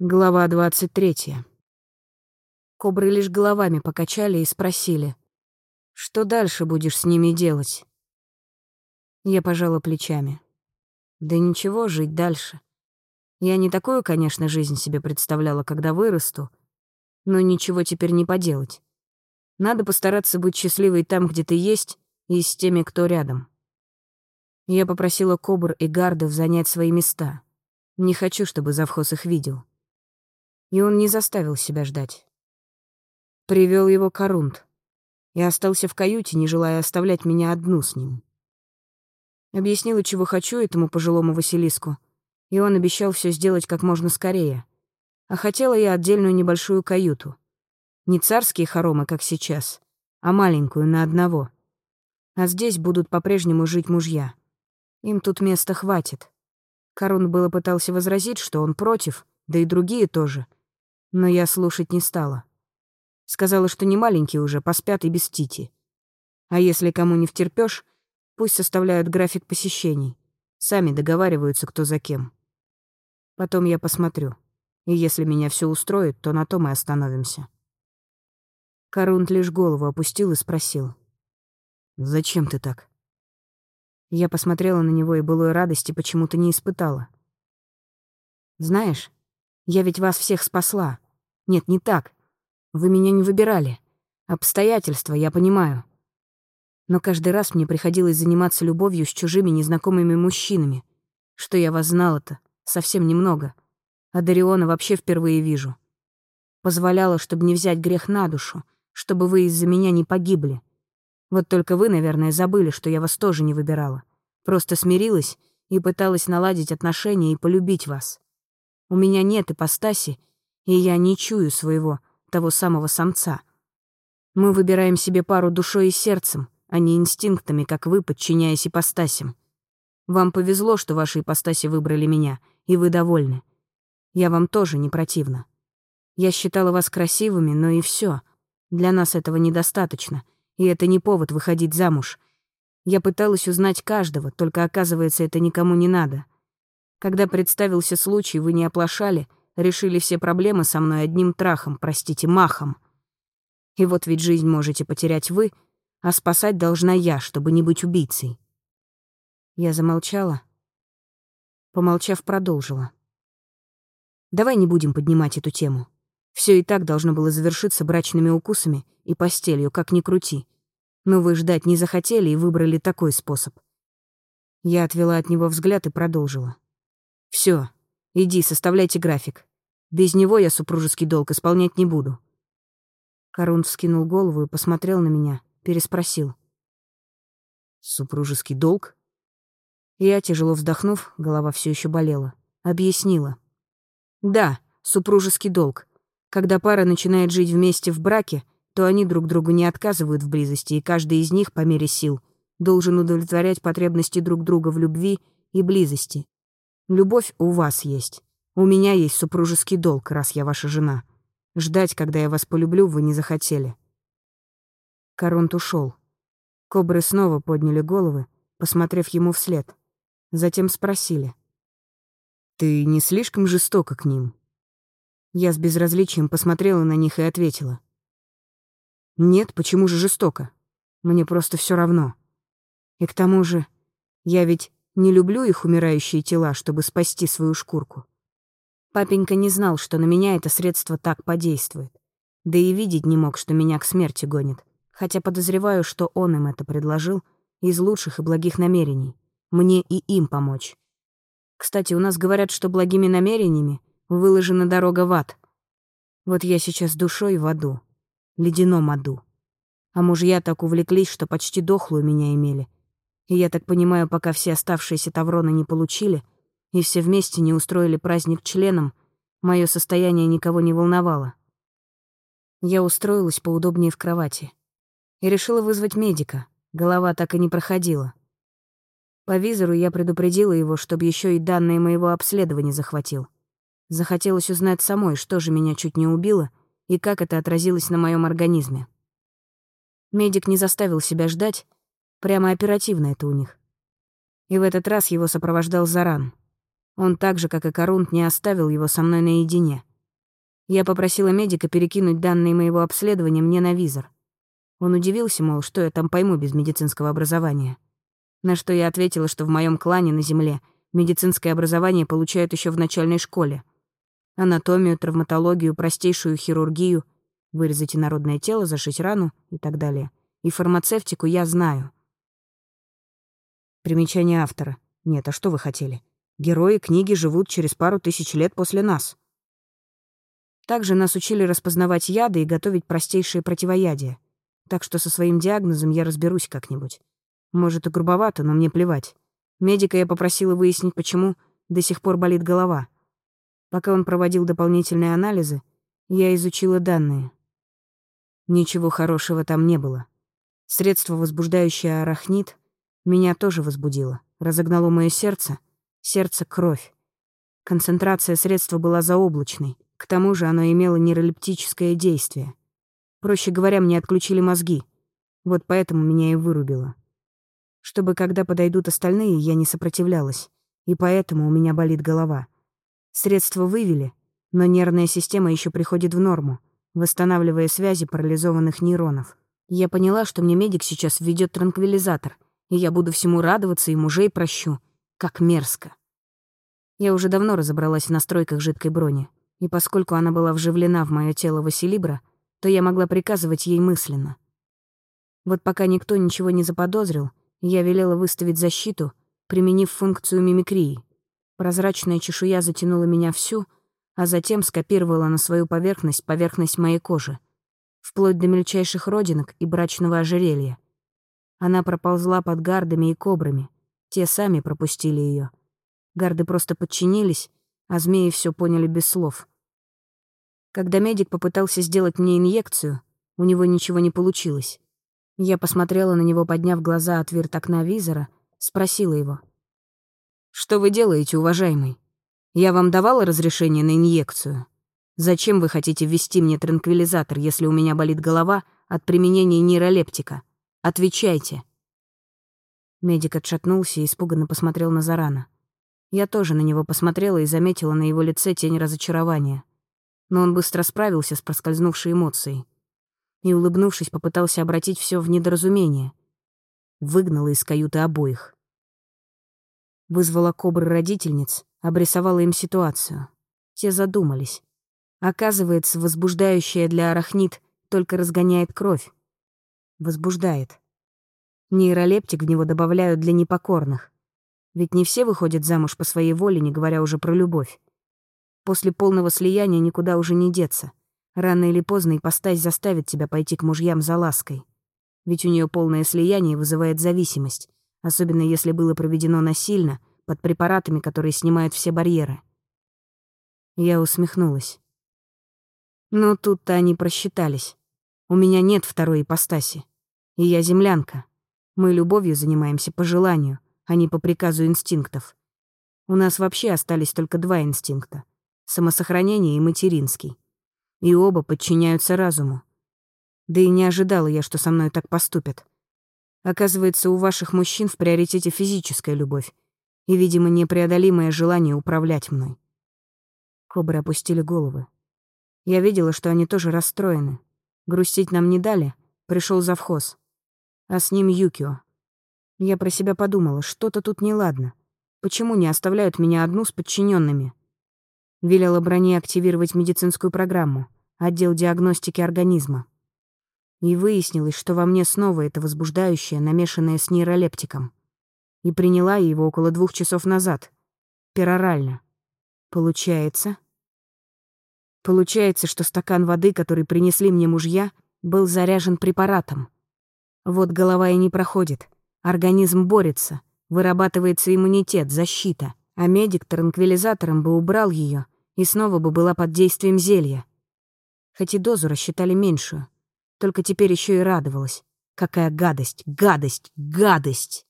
Глава 23. Кобры лишь головами покачали и спросили, «Что дальше будешь с ними делать?» Я пожала плечами. «Да ничего, жить дальше. Я не такую, конечно, жизнь себе представляла, когда вырасту, но ничего теперь не поделать. Надо постараться быть счастливой там, где ты есть, и с теми, кто рядом». Я попросила Кобр и Гардов занять свои места. Не хочу, чтобы завхоз их видел и он не заставил себя ждать. Привел его Корунд и остался в каюте, не желая оставлять меня одну с ним. Объяснила, чего хочу этому пожилому Василиску, и он обещал все сделать как можно скорее. А хотела я отдельную небольшую каюту. Не царские хоромы, как сейчас, а маленькую на одного. А здесь будут по-прежнему жить мужья. Им тут места хватит. Корун было пытался возразить, что он против, да и другие тоже — но я слушать не стала. Сказала, что не маленькие уже, поспят и без Тити. А если кому не втерпёшь, пусть составляют график посещений. Сами договариваются, кто за кем. Потом я посмотрю. И если меня все устроит, то на том и остановимся. Корунт лишь голову опустил и спросил. «Зачем ты так?» Я посмотрела на него и былой радости почему-то не испытала. «Знаешь, я ведь вас всех спасла. Нет, не так. Вы меня не выбирали. Обстоятельства, я понимаю. Но каждый раз мне приходилось заниматься любовью с чужими незнакомыми мужчинами. Что я вас знала-то? Совсем немного. А Дариона вообще впервые вижу. Позволяла, чтобы не взять грех на душу, чтобы вы из-за меня не погибли. Вот только вы, наверное, забыли, что я вас тоже не выбирала. Просто смирилась и пыталась наладить отношения и полюбить вас. У меня нет ипостаси, и я не чую своего, того самого самца. Мы выбираем себе пару душой и сердцем, а не инстинктами, как вы, подчиняясь ипостасям. Вам повезло, что ваши ипостаси выбрали меня, и вы довольны. Я вам тоже не противна. Я считала вас красивыми, но и все. Для нас этого недостаточно, и это не повод выходить замуж. Я пыталась узнать каждого, только оказывается, это никому не надо. Когда представился случай, вы не оплошали, решили все проблемы со мной одним трахом, простите, махом. И вот ведь жизнь можете потерять вы, а спасать должна я, чтобы не быть убийцей. Я замолчала. Помолчав, продолжила. Давай не будем поднимать эту тему. Все и так должно было завершиться брачными укусами и постелью, как ни крути. Но вы ждать не захотели и выбрали такой способ. Я отвела от него взгляд и продолжила. Все, иди, составляйте график. Без него я супружеский долг исполнять не буду». Корун вскинул голову и посмотрел на меня, переспросил. «Супружеский долг?» Я, тяжело вздохнув, голова все еще болела, объяснила. «Да, супружеский долг. Когда пара начинает жить вместе в браке, то они друг другу не отказывают в близости, и каждый из них, по мере сил, должен удовлетворять потребности друг друга в любви и близости. Любовь у вас есть. У меня есть супружеский долг, раз я ваша жена. Ждать, когда я вас полюблю, вы не захотели. Коронт ушел. Кобры снова подняли головы, посмотрев ему вслед. Затем спросили. «Ты не слишком жестока к ним?» Я с безразличием посмотрела на них и ответила. «Нет, почему же жестоко? Мне просто все равно. И к тому же, я ведь не люблю их умирающие тела, чтобы спасти свою шкурку. Папенька не знал, что на меня это средство так подействует. Да и видеть не мог, что меня к смерти гонит. Хотя подозреваю, что он им это предложил из лучших и благих намерений. Мне и им помочь. Кстати, у нас говорят, что благими намерениями выложена дорога в ад. Вот я сейчас душой в аду, ледяном аду. А мужья так увлеклись, что почти дохлую меня имели — и я так понимаю, пока все оставшиеся тавроны не получили и все вместе не устроили праздник членам, мое состояние никого не волновало. Я устроилась поудобнее в кровати и решила вызвать медика. Голова так и не проходила. По визору я предупредила его, чтобы еще и данные моего обследования захватил. Захотелось узнать самой, что же меня чуть не убило и как это отразилось на моем организме. Медик не заставил себя ждать Прямо оперативно это у них. И в этот раз его сопровождал Заран. Он так же, как и Корунт, не оставил его со мной наедине. Я попросила медика перекинуть данные моего обследования мне на визор. Он удивился, мол, что я там пойму без медицинского образования. На что я ответила, что в моем клане на Земле медицинское образование получают еще в начальной школе. Анатомию, травматологию, простейшую хирургию, вырезать инородное тело, зашить рану и так далее. И фармацевтику я знаю. Примечание автора. Нет, а что вы хотели? Герои книги живут через пару тысяч лет после нас. Также нас учили распознавать яды и готовить простейшие противоядия. Так что со своим диагнозом я разберусь как-нибудь. Может, и грубовато, но мне плевать. Медика я попросила выяснить, почему до сих пор болит голова. Пока он проводил дополнительные анализы, я изучила данные. Ничего хорошего там не было. Средство, возбуждающее арахнит, меня тоже возбудило, разогнало мое сердце — сердце — кровь. Концентрация средства была заоблачной, к тому же оно имело нейролептическое действие. Проще говоря, мне отключили мозги. Вот поэтому меня и вырубило. Чтобы когда подойдут остальные, я не сопротивлялась, и поэтому у меня болит голова. Средства вывели, но нервная система еще приходит в норму, восстанавливая связи парализованных нейронов. Я поняла, что мне медик сейчас введет транквилизатор, и я буду всему радоваться и мужей прощу. Как мерзко. Я уже давно разобралась в настройках жидкой брони, и поскольку она была вживлена в мое тело Василибра, то я могла приказывать ей мысленно. Вот пока никто ничего не заподозрил, я велела выставить защиту, применив функцию мимикрии. Прозрачная чешуя затянула меня всю, а затем скопировала на свою поверхность поверхность моей кожи, вплоть до мельчайших родинок и брачного ожерелья. Она проползла под гардами и кобрами, те сами пропустили ее. Гарды просто подчинились, а змеи все поняли без слов. Когда медик попытался сделать мне инъекцию, у него ничего не получилось. Я посмотрела на него, подняв глаза от вирт окна визора, спросила его. «Что вы делаете, уважаемый? Я вам давала разрешение на инъекцию? Зачем вы хотите ввести мне транквилизатор, если у меня болит голова от применения нейролептика? Отвечайте». Медик отшатнулся и испуганно посмотрел на Зарана. Я тоже на него посмотрела и заметила на его лице тень разочарования. Но он быстро справился с проскользнувшей эмоцией. И, улыбнувшись, попытался обратить все в недоразумение. Выгнала из каюты обоих. Вызвала кобры родительниц, обрисовала им ситуацию. Те задумались. Оказывается, возбуждающая для арахнит только разгоняет кровь. Возбуждает. Нейролептик в него добавляют для непокорных. Ведь не все выходят замуж по своей воле, не говоря уже про любовь. После полного слияния никуда уже не деться. Рано или поздно ипостась заставит тебя пойти к мужьям за лаской. Ведь у нее полное слияние вызывает зависимость, особенно если было проведено насильно, под препаратами, которые снимают все барьеры. Я усмехнулась. Но тут-то они просчитались. У меня нет второй ипостаси. И я землянка. Мы любовью занимаемся по желанию, а не по приказу инстинктов. У нас вообще остались только два инстинкта — самосохранение и материнский. И оба подчиняются разуму. Да и не ожидала я, что со мной так поступят. Оказывается, у ваших мужчин в приоритете физическая любовь и, видимо, непреодолимое желание управлять мной. Кобры опустили головы. Я видела, что они тоже расстроены. Грустить нам не дали, пришел завхоз. А с ним Юкио, я про себя подумала, что-то тут неладно. Почему не оставляют меня одну с подчиненными? Велела броне активировать медицинскую программу, отдел диагностики организма. И выяснилось, что во мне снова это возбуждающее, намешанное с нейролептиком. И приняла я его около двух часов назад. Перорально. Получается... Получается, что стакан воды, который принесли мне мужья, был заряжен препаратом. Вот голова и не проходит — Организм борется, вырабатывается иммунитет, защита, а медик транквилизатором бы убрал ее и снова бы была под действием зелья. Хоть и дозу рассчитали меньшую, только теперь еще и радовалась. Какая гадость, гадость, гадость!